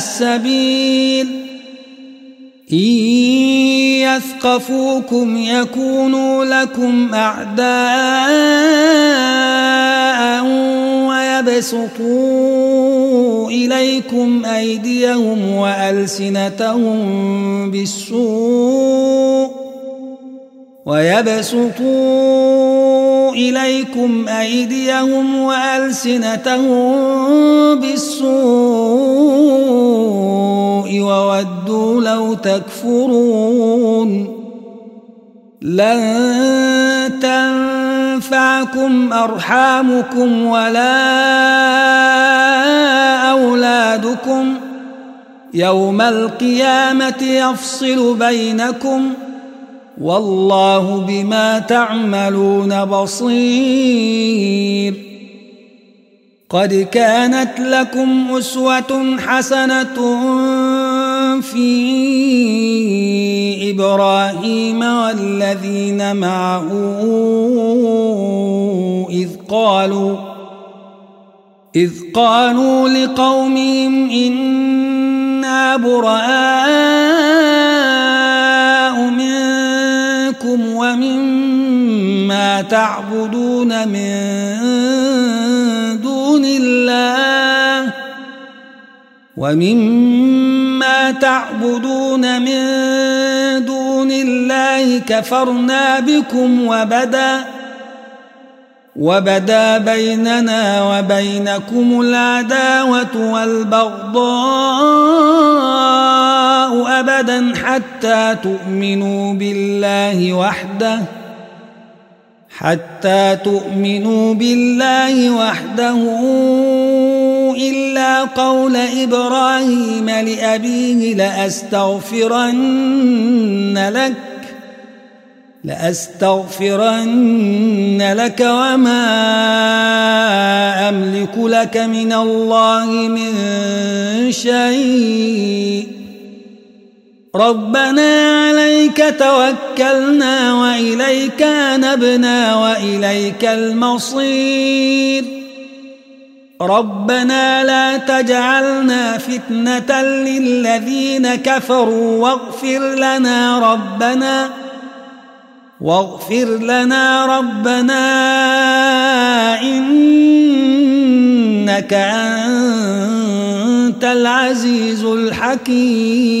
السبيل. إن يثقفوكم يكونوا لكم أعداء ويبسطوا إليكم أيديهم وألسنتهم بالسوء ويبسطوا إليكم أيديهم وألسنتهم بالسوء وودوا لو تكفرون. لن تنفعكم أرحامكم ولا أولادكم. يوم القيامة يفصل بينكم ۖ. والله بما تعملون بصير. قد كانت لكم أسوة حسنة في إبراهيم والذين معه إذ قالوا إذ قالوا لقومهم إنا براء منكم ومما تعبدون من دون الله ومما تعبدون من دون الله كفرنا بكم وبدا وبدا بيننا وبينكم العداوة والبغضاء أبدا حتى تؤمنوا بالله وحده حتى تؤمنوا بالله وحده. إلا قول إبراهيم لأبيه لأستغفرن لك لأستغفرن لك وما أملك لك من الله من شيء. ربنا عليك توكلنا وإليك نبنا وإليك المصير. ربنا لا تجعلنا فتنة للذين كفروا واغفر لنا ربنا واغفر لنا ربنا إنك أنت العزيز الحكيم.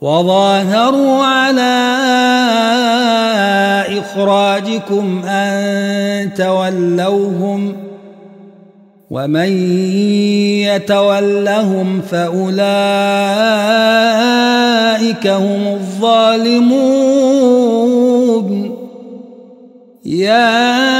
وظاهروا على إخراجكم أن تولوهم ۖ ومن يتولهم فأولئك هم الظالمون. يا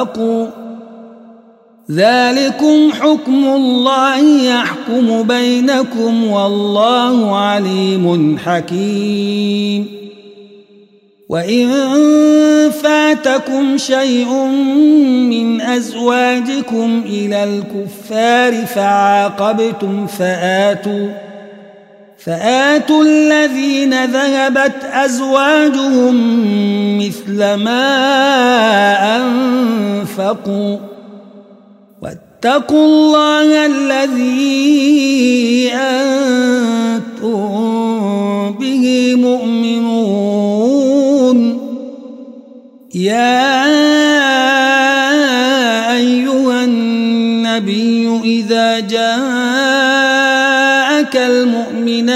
أنفقوا ذلكم حكم الله يحكم بينكم والله عليم حكيم. وإن فاتكم شيء من أزواجكم إلى الكفار فعاقبتم فآتوا فآتوا الذين ذهبت أزواجهم مثل ما أنفقوا واتقوا الله الذي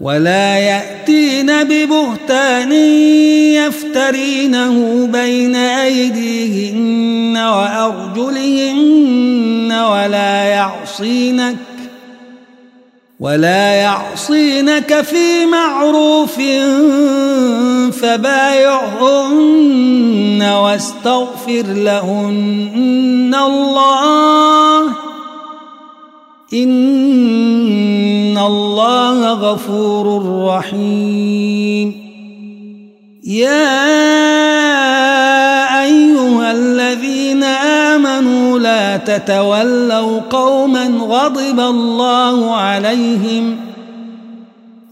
ولا يأتين ببهتان يفترينه بين أيديهن وأرجلهن ولا يعصينك ولا يعصينك في معروف فبايعهن واستغفر لهن الله إن الله غفور رحيم. يا أيها الذين آمنوا لا تتولوا قوما غضب الله عليهم.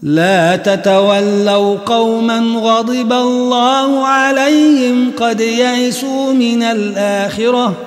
لا تتولوا قوما غضب الله عليهم قد يئسوا من الآخرة.